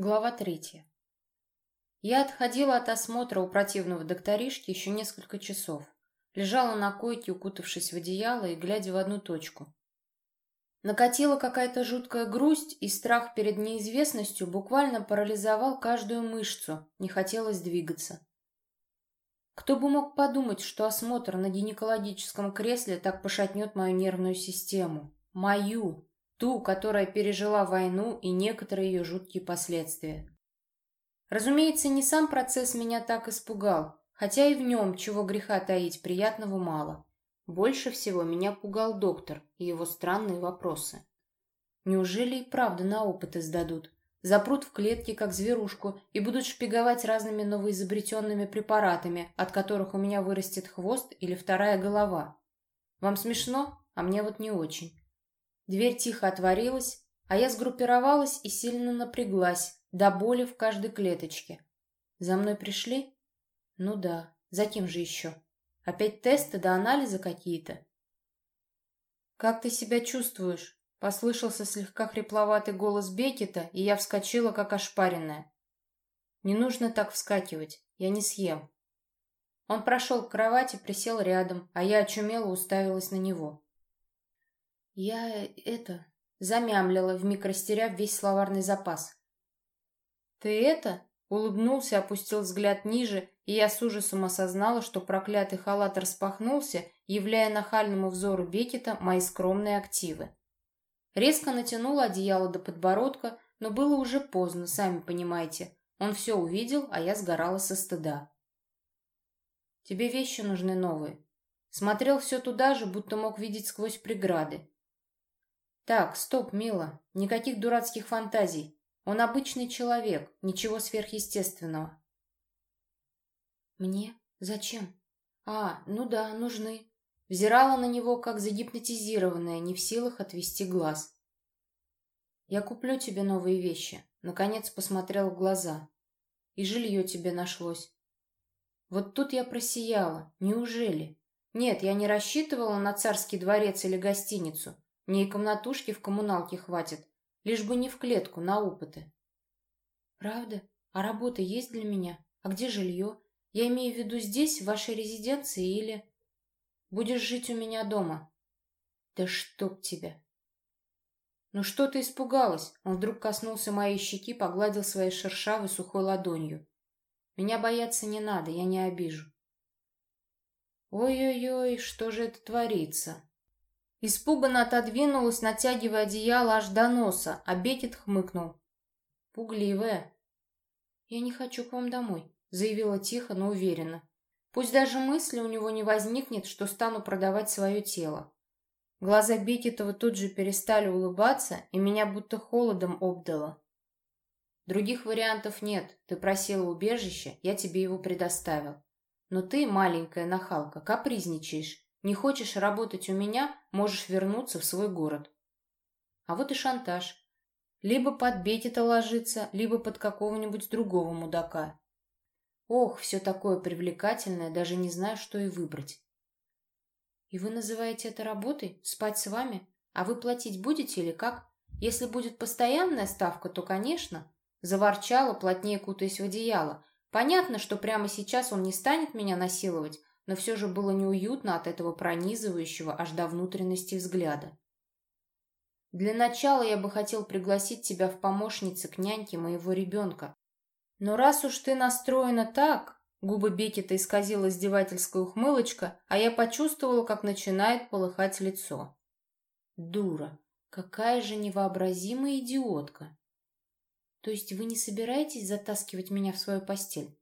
Глава третья. Я отходила от осмотра у противного докторишки еще несколько часов. Лежала на койке, укутавшись в одеяло и глядя в одну точку. Накатила какая-то жуткая грусть, и страх перед неизвестностью буквально парализовал каждую мышцу, не хотелось двигаться. Кто бы мог подумать, что осмотр на гинекологическом кресле так пошатнет мою нервную систему. Мою, Ту, которая пережила войну и некоторые ее жуткие последствия. Разумеется, не сам процесс меня так испугал, хотя и в нем, чего греха таить, приятного мало. Больше всего меня пугал доктор и его странные вопросы. Неужели и правда на опыты сдадут? Запрут в клетке, как зверушку, и будут шпиговать разными новоизобретенными препаратами, от которых у меня вырастет хвост или вторая голова. Вам смешно? А мне вот не очень. Дверь тихо отворилась, а я сгруппировалась и сильно напряглась, до боли в каждой клеточке. За мной пришли? Ну да, за кем же еще? Опять тесты да анализы какие-то? «Как ты себя чувствуешь?» Послышался слегка хрипловатый голос Бекета, и я вскочила, как ошпаренная. «Не нужно так вскакивать, я не съем». Он прошел к кровати, присел рядом, а я очумело уставилась на него. Я это... Замямлила, вмиг растеряв весь словарный запас. «Ты это?» — улыбнулся, опустил взгляд ниже, и я с ужасом осознала, что проклятый халат распахнулся, являя нахальному взору Бекета мои скромные активы. Резко натянула одеяло до подбородка, но было уже поздно, сами понимаете. Он все увидел, а я сгорала со стыда. «Тебе вещи нужны новые». Смотрел все туда же, будто мог видеть сквозь преграды. Так, стоп, Мила, никаких дурацких фантазий. Он обычный человек, ничего сверхъестественного. Мне? Зачем? А, ну да, нужны. Взирала на него, как загипнотизированная, не в силах отвести глаз. Я куплю тебе новые вещи. Наконец посмотрел в глаза. И жилье тебе нашлось. Вот тут я просияла. Неужели? Нет, я не рассчитывала на царский дворец или гостиницу. Мне и комнатушки в коммуналке хватит, лишь бы не в клетку, на опыты. Правда? А работа есть для меня? А где жилье? Я имею в виду здесь, в вашей резиденции, или... Будешь жить у меня дома? Да чтоб тебя! Ну что ты испугалась? Он вдруг коснулся моей щеки, погладил своей шершавой сухой ладонью. Меня бояться не надо, я не обижу. Ой-ой-ой, что же это творится? Испуганно отодвинулась, натягивая одеяло аж до носа, а Бекет хмыкнул. «Пугливая». «Я не хочу к вам домой», — заявила тихо, но уверенно. «Пусть даже мысли у него не возникнет, что стану продавать свое тело». Глаза Бекетова тут же перестали улыбаться, и меня будто холодом обдало. «Других вариантов нет. Ты просила убежище, я тебе его предоставил. Но ты, маленькая нахалка, капризничаешь. Не хочешь работать у меня, можешь вернуться в свой город. А вот и шантаж. Либо под Бетита ложиться, либо под какого-нибудь другого мудака. Ох, все такое привлекательное, даже не знаю, что и выбрать. И вы называете это работой? Спать с вами? А вы платить будете или как? Если будет постоянная ставка, то, конечно. Заворчала, плотнее кутаясь в одеяло. Понятно, что прямо сейчас он не станет меня насиловать, но все же было неуютно от этого пронизывающего аж до внутренности взгляда. Для начала я бы хотел пригласить тебя в помощницы к няньке моего ребенка. Но раз уж ты настроена так, губы Бекета исказила издевательская ухмылочка, а я почувствовала, как начинает полыхать лицо. Дура, какая же невообразимая идиотка. То есть вы не собираетесь затаскивать меня в свою постель?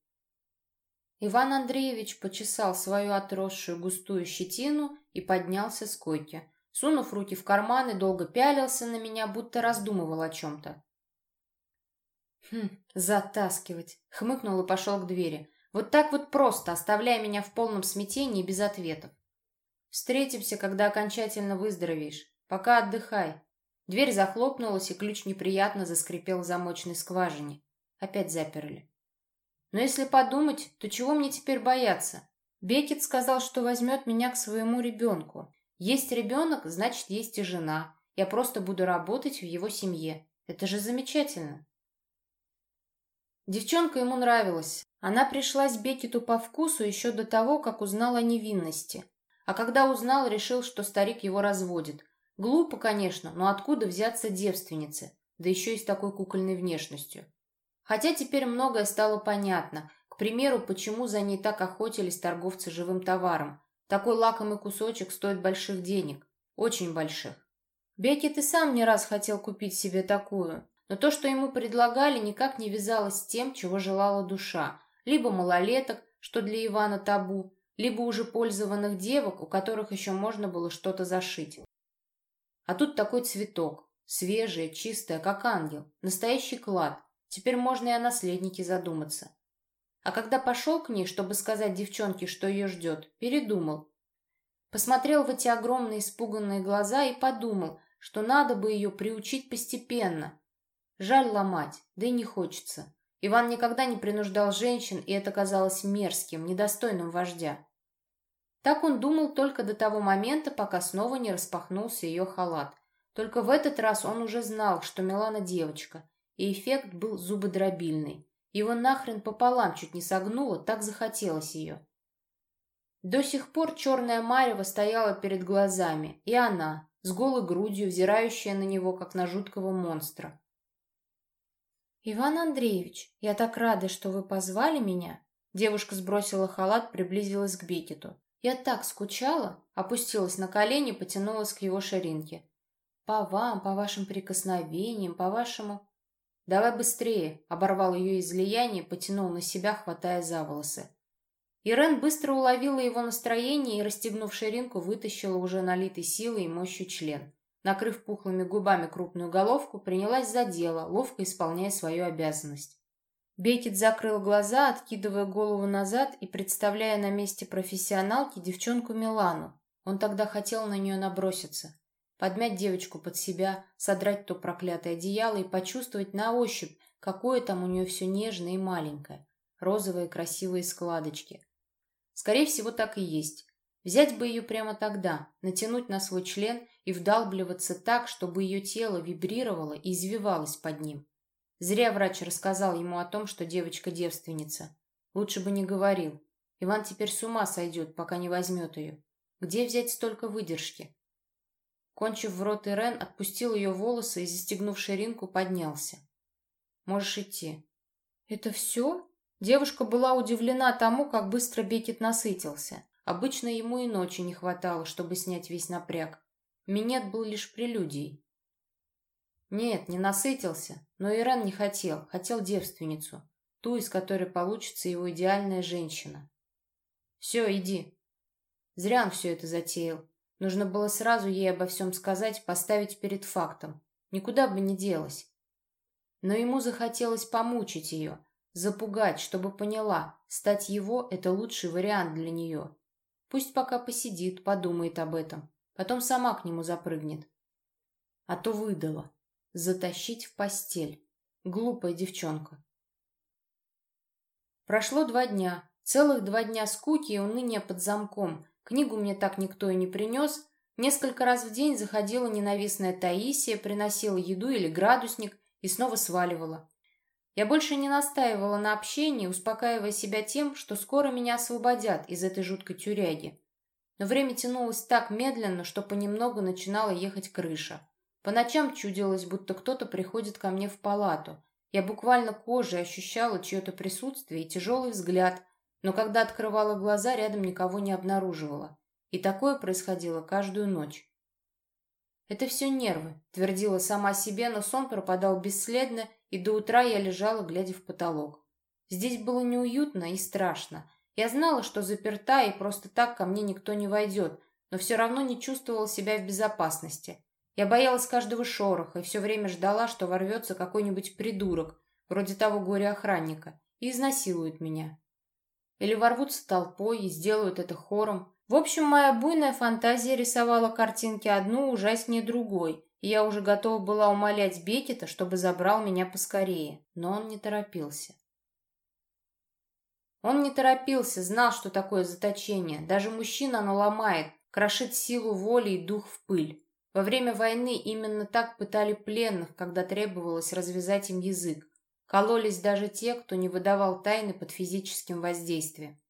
Иван Андреевич почесал свою отросшую густую щетину и поднялся с койки. Сунув руки в карманы, долго пялился на меня, будто раздумывал о чем-то. «Хм, затаскивать!» — хмыкнул и пошел к двери. «Вот так вот просто, оставляя меня в полном смятении без ответов. Встретимся, когда окончательно выздоровеешь. Пока отдыхай». Дверь захлопнулась, и ключ неприятно заскрипел в замочной скважине. Опять заперли. Но если подумать, то чего мне теперь бояться? Бекет сказал, что возьмет меня к своему ребенку. Есть ребенок, значит, есть и жена. Я просто буду работать в его семье. Это же замечательно. Девчонка ему нравилась. Она пришлась Бекету по вкусу еще до того, как узнал о невинности. А когда узнал, решил, что старик его разводит. Глупо, конечно, но откуда взяться девственнице, да еще и с такой кукольной внешностью. Хотя теперь многое стало понятно. К примеру, почему за ней так охотились торговцы живым товаром. Такой лакомый кусочек стоит больших денег. Очень больших. Бекет и сам не раз хотел купить себе такую, но то, что ему предлагали, никак не вязалось с тем, чего желала душа. Либо малолеток, что для Ивана табу, либо уже пользованных девок, у которых еще можно было что-то зашить. А тут такой цветок, свежая, чистая, как ангел, настоящий клад. Теперь можно и о наследнике задуматься. А когда пошел к ней, чтобы сказать девчонке, что ее ждет, передумал. Посмотрел в эти огромные испуганные глаза и подумал, что надо бы ее приучить постепенно. Жаль ломать, да и не хочется. Иван никогда не принуждал женщин, и это казалось мерзким, недостойным вождя. Так он думал только до того момента, пока снова не распахнулся ее халат. Только в этот раз он уже знал, что Милана девочка, и эффект был зубодробильный. Его нахрен пополам чуть не согнуло, так захотелось ее. До сих пор черная марева стояла перед глазами, и она, с голой грудью, взирающая на него, как на жуткого монстра. «Иван Андреевич, я так рада, что вы позвали меня!» Девушка сбросила халат, приблизилась к Бекету. «Я так скучала!» Опустилась на колени, потянулась к его ширинке. «По вам, по вашим прикосновениям, по вашему...» «Давай быстрее!» — оборвал ее излияние, потянул на себя, хватая за волосы. Ирен быстро уловила его настроение и, расстегнув ширинку, вытащила уже налитый силой и мощью член. Накрыв пухлыми губами крупную головку, принялась за дело, ловко исполняя свою обязанность. Бекет закрыл глаза, откидывая голову назад и представляя на месте профессионалки девчонку Милану. Он тогда хотел на нее наброситься подмять девочку под себя, содрать то проклятое одеяло и почувствовать на ощупь, какое там у нее все нежное и маленькое, розовые красивые складочки. Скорее всего, так и есть. Взять бы ее прямо тогда, натянуть на свой член и вдалбливаться так, чтобы ее тело вибрировало и извивалось под ним. Зря врач рассказал ему о том, что девочка девственница. Лучше бы не говорил. Иван теперь с ума сойдет, пока не возьмет ее. Где взять столько выдержки? Кончив в рот Ирен, отпустил ее волосы и, застегнув ширинку, поднялся. «Можешь идти». «Это все?» Девушка была удивлена тому, как быстро Бекет насытился. Обычно ему и ночи не хватало, чтобы снять весь напряг. Минет был лишь прелюдией. Нет, не насытился, но Ирен не хотел, хотел девственницу, ту, из которой получится его идеальная женщина. Все, иди. Зря он все это затеял. Нужно было сразу ей обо всем сказать, поставить перед фактом. Никуда бы не делась. Но ему захотелось помучить ее, запугать, чтобы поняла, стать его — это лучший вариант для нее. Пусть пока посидит, подумает об этом, потом сама к нему запрыгнет. А то выдала. Затащить в постель. Глупая девчонка. Прошло два дня. Целых два дня скуки и уныния под замком, Книгу мне так никто и не принес. Несколько раз в день заходила ненавистная Таисия, приносила еду или градусник и снова сваливала. Я больше не настаивала на общении, успокаивая себя тем, что скоро меня освободят из этой жуткой тюряги. Но время тянулось так медленно, что понемногу начинала ехать крыша. По ночам чудилось, будто кто-то приходит ко мне в палату. Я буквально кожей ощущала чье-то присутствие и тяжелый взгляд, но когда открывала глаза, рядом никого не обнаруживала. И такое происходило каждую ночь. «Это все нервы», — твердила сама себе, но сон пропадал бесследно, и до утра я лежала, глядя в потолок. Здесь было неуютно и страшно. Я знала, что заперта, и просто так ко мне никто не войдет, но все равно не чувствовала себя в безопасности. Я боялась каждого шороха и все время ждала, что ворвется какой-нибудь придурок, вроде того горе-охранника, и изнасилует меня. Или ворвутся толпой и сделают это хором. В общем, моя буйная фантазия рисовала картинки одну ужаснее другой, и я уже готова была умолять Бекета, чтобы забрал меня поскорее. Но он не торопился. Он не торопился, знал, что такое заточение. Даже мужчина оно ломает, крошит силу воли и дух в пыль. Во время войны именно так пытали пленных, когда требовалось развязать им язык. Кололись даже те, кто не выдавал тайны под физическим воздействием.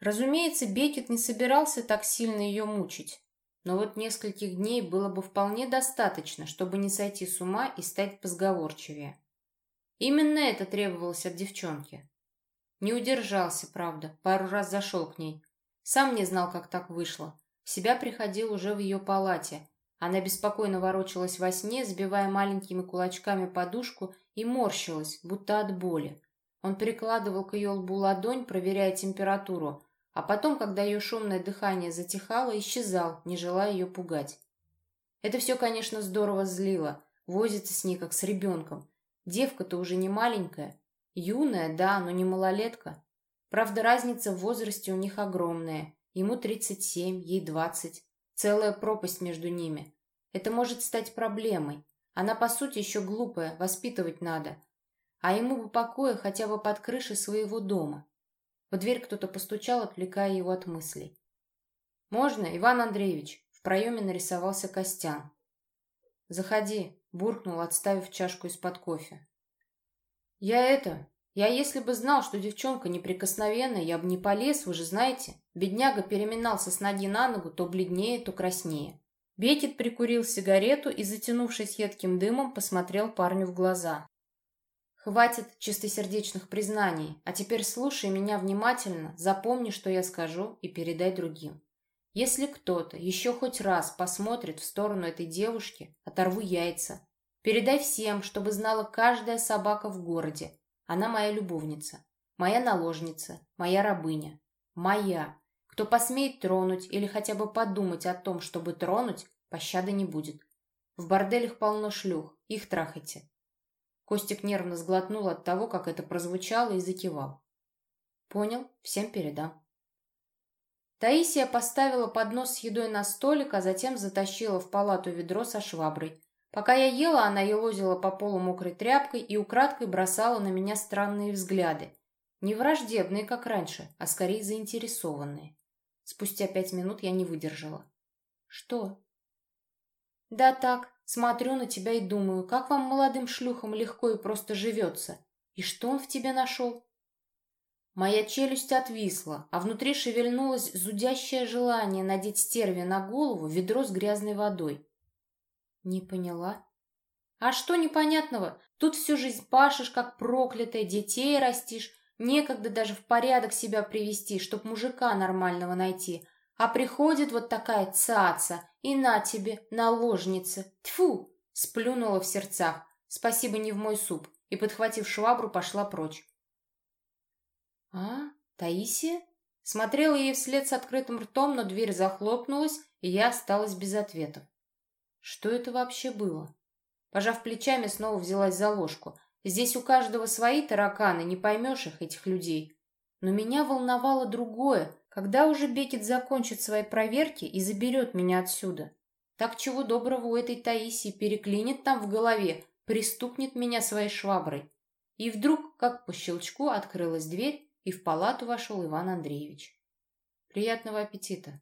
Разумеется, Бекет не собирался так сильно ее мучить. Но вот нескольких дней было бы вполне достаточно, чтобы не сойти с ума и стать позговорчивее. Именно это требовалось от девчонки. Не удержался, правда, пару раз зашел к ней. Сам не знал, как так вышло. В себя приходил уже в ее палате. Она беспокойно ворочалась во сне, сбивая маленькими кулачками подушку и морщилась, будто от боли. Он прикладывал к ее лбу ладонь, проверяя температуру, а потом, когда ее шумное дыхание затихало, исчезал, не желая ее пугать. Это все, конечно, здорово злило, возится с ней, как с ребенком. Девка-то уже не маленькая. Юная, да, но не малолетка. Правда, разница в возрасте у них огромная. Ему 37, ей 20. Целая пропасть между ними. Это может стать проблемой. Она, по сути, еще глупая, воспитывать надо. А ему бы покоя хотя бы под крышей своего дома. В дверь кто-то постучал, отвлекая его от мыслей. «Можно, Иван Андреевич?» В проеме нарисовался Костян. «Заходи», — буркнул, отставив чашку из-под кофе. «Я это... Я если бы знал, что девчонка неприкосновенная, я бы не полез, вы же знаете. Бедняга переминался с ноги на ногу, то бледнее, то краснее. Бекет прикурил сигарету и, затянувшись едким дымом, посмотрел парню в глаза. «Хватит чистосердечных признаний, а теперь слушай меня внимательно, запомни, что я скажу, и передай другим. Если кто-то еще хоть раз посмотрит в сторону этой девушки, оторву яйца. Передай всем, чтобы знала каждая собака в городе. Она моя любовница, моя наложница, моя рабыня. Моя. Кто посмеет тронуть или хотя бы подумать о том, чтобы тронуть, пощады не будет. В борделях полно шлюх, их трахайте. Костик нервно сглотнул от того, как это прозвучало, и закивал. Понял, всем передам. Таисия поставила поднос с едой на столик, а затем затащила в палату ведро со шваброй. Пока я ела, она елозила по полу мокрой тряпкой и украдкой бросала на меня странные взгляды. Не враждебные, как раньше, а скорее заинтересованные. Спустя пять минут я не выдержала. «Что?» «Да так, смотрю на тебя и думаю, как вам, молодым шлюхам, легко и просто живется. И что он в тебе нашел?» Моя челюсть отвисла, а внутри шевельнулось зудящее желание надеть стерве на голову ведро с грязной водой. Не поняла. А что непонятного? Тут всю жизнь пашешь, как проклятая, детей растишь, Некогда даже в порядок себя привести, чтоб мужика нормального найти. А приходит вот такая цаца, и на тебе, наложница. Тьфу! Сплюнула в сердцах. Спасибо не в мой суп. И, подхватив швабру, пошла прочь. А, Таисия? Смотрела ей вслед с открытым ртом, но дверь захлопнулась, и я осталась без ответов. Что это вообще было? Пожав плечами, снова взялась за ложку. Здесь у каждого свои тараканы, не поймешь их, этих людей. Но меня волновало другое, когда уже Бекет закончит свои проверки и заберет меня отсюда. Так чего доброго у этой Таисии переклинит там в голове, пристукнет меня своей шваброй. И вдруг, как по щелчку, открылась дверь, и в палату вошел Иван Андреевич. Приятного аппетита.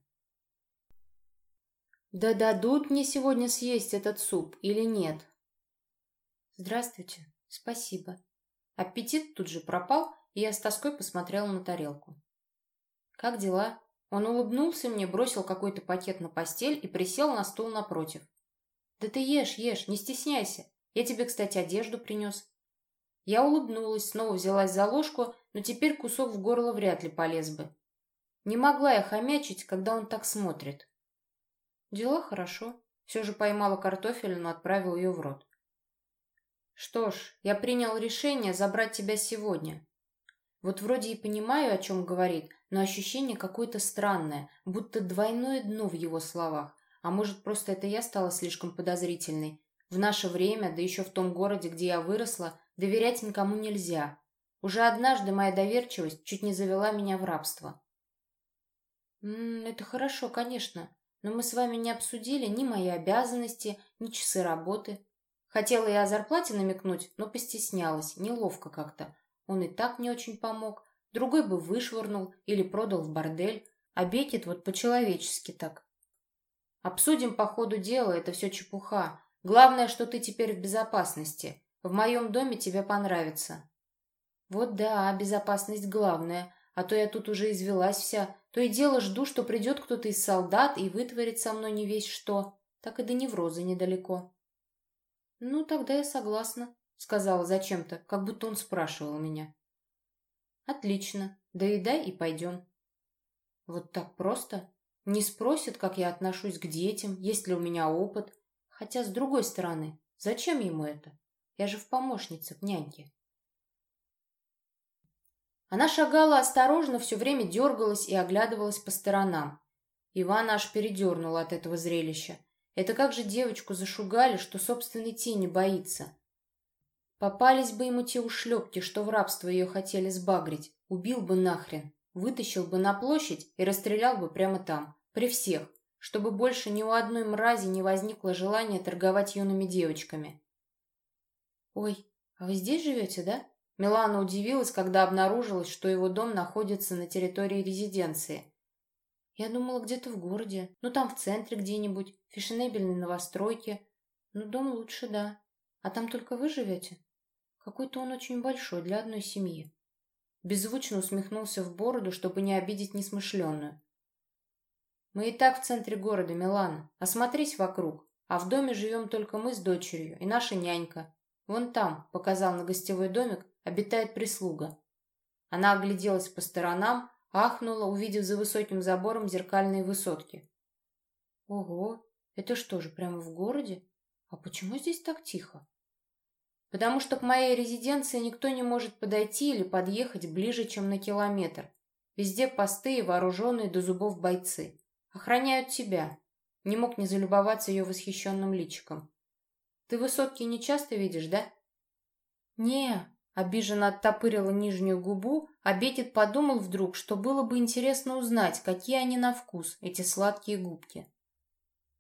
Да дадут мне сегодня съесть этот суп или нет? Здравствуйте. «Спасибо». Аппетит тут же пропал, и я с тоской посмотрела на тарелку. «Как дела?» Он улыбнулся мне, бросил какой-то пакет на постель и присел на стул напротив. «Да ты ешь, ешь, не стесняйся. Я тебе, кстати, одежду принес». Я улыбнулась, снова взялась за ложку, но теперь кусок в горло вряд ли полез бы. Не могла я хомячить, когда он так смотрит. Дела хорошо. Все же поймала картофель, но отправила ее в рот. Что ж, я принял решение забрать тебя сегодня. Вот вроде и понимаю, о чем говорит, но ощущение какое-то странное, будто двойное дно в его словах. А может, просто это я стала слишком подозрительной. В наше время, да еще в том городе, где я выросла, доверять никому нельзя. Уже однажды моя доверчивость чуть не завела меня в рабство. «М «Это хорошо, конечно, но мы с вами не обсудили ни мои обязанности, ни часы работы. Хотела я о зарплате намекнуть, но постеснялась, неловко как-то. Он и так не очень помог, другой бы вышвырнул или продал в бордель, а вот по-человечески так. Обсудим по ходу дела, это все чепуха. Главное, что ты теперь в безопасности. В моем доме тебе понравится. Вот да, безопасность главная, а то я тут уже извелась вся. То и дело жду, что придет кто-то из солдат и вытворит со мной не весь что. Так и до невроза недалеко. Ну, тогда я согласна, сказала зачем-то, как будто он спрашивал меня. Отлично, доедай и пойдем. Вот так просто? Не спросит, как я отношусь к детям, есть ли у меня опыт. Хотя, с другой стороны, зачем ему это? Я же в помощнице к няньке. Она шагала осторожно, все время дергалась и оглядывалась по сторонам. Ивана аж передернула от этого зрелища. Это как же девочку зашугали, что собственной тени боится. Попались бы ему те ушлепки, что в рабство ее хотели сбагрить. Убил бы нахрен. Вытащил бы на площадь и расстрелял бы прямо там, при всех, чтобы больше ни у одной мрази не возникло желания торговать юными девочками. «Ой, а вы здесь живете, да?» Милана удивилась, когда обнаружилась, что его дом находится на территории резиденции. «Я думала, где-то в городе, ну там в центре где-нибудь, фешенебельной новостройке. Ну, дом лучше, да. А там только вы живете? Какой-то он очень большой для одной семьи». Беззвучно усмехнулся в бороду, чтобы не обидеть несмышленную. «Мы и так в центре города, Милана. Осмотрись вокруг. А в доме живем только мы с дочерью и наша нянька. Вон там, — показал на гостевой домик, — обитает прислуга». Она огляделась по сторонам, ахнула, увидев за высоким забором зеркальные высотки. «Ого, это что же, прямо в городе? А почему здесь так тихо?» потому что к моей резиденции никто не может подойти или подъехать ближе, чем на километр. Везде посты и вооруженные до зубов бойцы. Охраняют тебя. Не мог не залюбоваться ее восхищенным личиком. Ты высотки не часто видишь, да? Не, обиженно оттопырила нижнюю губу, а Бетит подумал вдруг, что было бы интересно узнать, какие они на вкус, эти сладкие губки.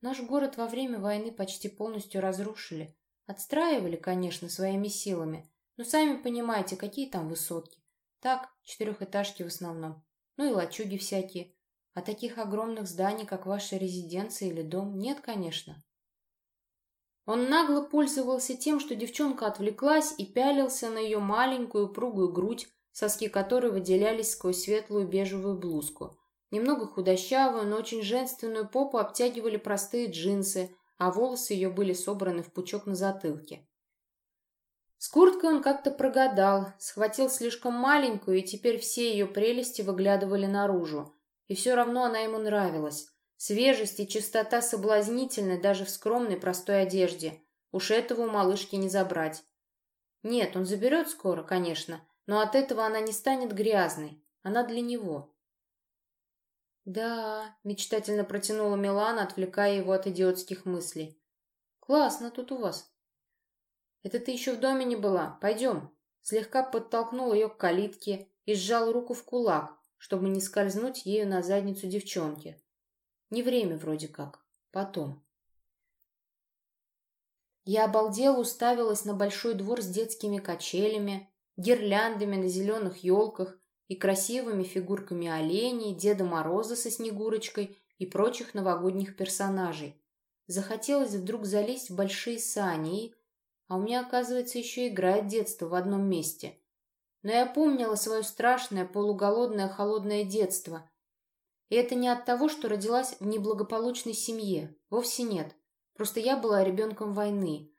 Наш город во время войны почти полностью разрушили. Отстраивали, конечно, своими силами, но сами понимаете, какие там высотки. Так, четырехэтажки в основном. Ну и лачуги всякие. А таких огромных зданий, как ваша резиденция или дом, нет, конечно. Он нагло пользовался тем, что девчонка отвлеклась и пялился на ее маленькую упругую грудь, соски которой выделялись сквозь светлую бежевую блузку. Немного худощавую, но очень женственную попу обтягивали простые джинсы, а волосы ее были собраны в пучок на затылке. С курткой он как-то прогадал, схватил слишком маленькую, и теперь все ее прелести выглядывали наружу. И все равно она ему нравилась. Свежесть и чистота соблазнительны даже в скромной простой одежде. Уж этого у малышки не забрать. Нет, он заберет скоро, конечно, но от этого она не станет грязной. Она для него. «Да», — мечтательно протянула Милана, отвлекая его от идиотских мыслей. «Классно тут у вас». «Это ты еще в доме не была. Пойдем». Слегка подтолкнул ее к калитке и сжал руку в кулак, чтобы не скользнуть ею на задницу девчонки. Не время вроде как. Потом. Я обалдела уставилась на большой двор с детскими качелями, гирляндами на зеленых елках и красивыми фигурками оленей, Деда Мороза со Снегурочкой и прочих новогодних персонажей. Захотелось вдруг залезть в большие сани. А у меня, оказывается, еще играет детство в одном месте. Но я помнила свое страшное, полуголодное, холодное детство. И это не от того, что родилась в неблагополучной семье. Вовсе нет. Просто я была ребенком войны.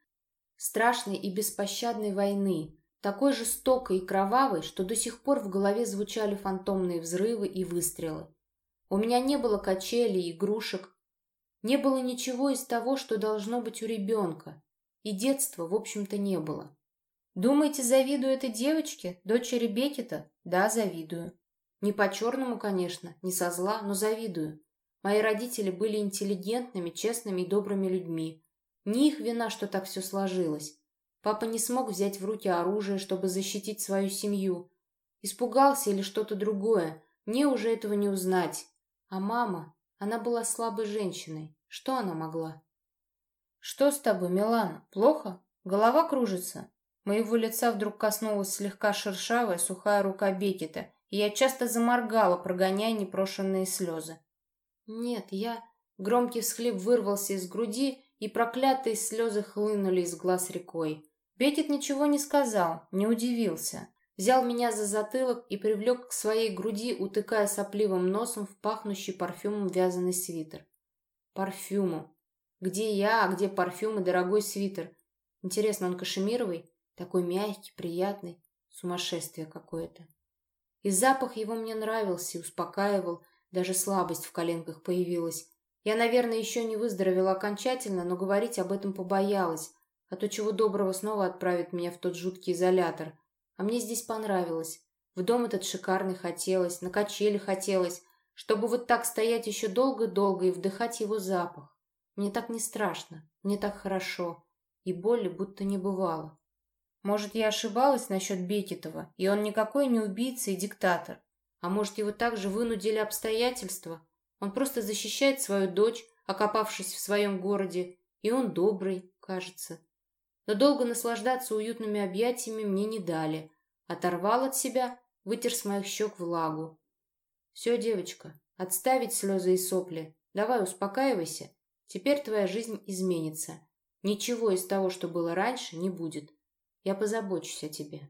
Страшной и беспощадной войны, такой жестокой и кровавой, что до сих пор в голове звучали фантомные взрывы и выстрелы. У меня не было качелей, игрушек, не было ничего из того, что должно быть у ребенка, и детства, в общем-то, не было. Думаете, завидую этой девочке, дочери Бекета? Да, завидую. Не по-черному, конечно, не со зла, но завидую. Мои родители были интеллигентными, честными и добрыми людьми. Не их вина, что так все сложилось. Папа не смог взять в руки оружие, чтобы защитить свою семью. Испугался или что-то другое. Мне уже этого не узнать. А мама, она была слабой женщиной. Что она могла? «Что с тобой, Милана? Плохо? Голова кружится?» Моего лица вдруг коснулась слегка шершавая, сухая рука Бекета, я часто заморгала, прогоняя непрошенные слезы. «Нет, я...» Громкий всхлип вырвался из груди, и проклятые слезы хлынули из глаз рекой. Бекет ничего не сказал, не удивился. взял меня за затылок и привлек к своей груди, утыкая сопливым носом в пахнущий парфюмом вязаный свитер. Парфюмом. Где я, а где парфюм и дорогой свитер? Интересно, он кашемировый? Такой мягкий, приятный. Сумасшествие какое-то. И запах его мне нравился и успокаивал, даже слабость в коленках появилась. Я, наверное, еще не выздоровела окончательно, но говорить об этом побоялась, а то чего доброго снова отправит меня в тот жуткий изолятор. А мне здесь понравилось. В дом этот шикарный хотелось, на качели хотелось, чтобы вот так стоять еще долго-долго и вдыхать его запах. Мне так не страшно, мне так хорошо, и боли будто не бывало. Может, я ошибалась насчет Бекетова, и он никакой не убийца и диктатор. А может, его также вынудили обстоятельства? Он просто защищает свою дочь, окопавшись в своем городе, и он добрый, кажется. Но долго наслаждаться уютными объятиями мне не дали. Оторвал от себя, вытер с моих щек влагу. Все, девочка, отставить слезы и сопли. Давай успокаивайся. Теперь твоя жизнь изменится. Ничего из того, что было раньше, не будет. Я позабочусь о тебе.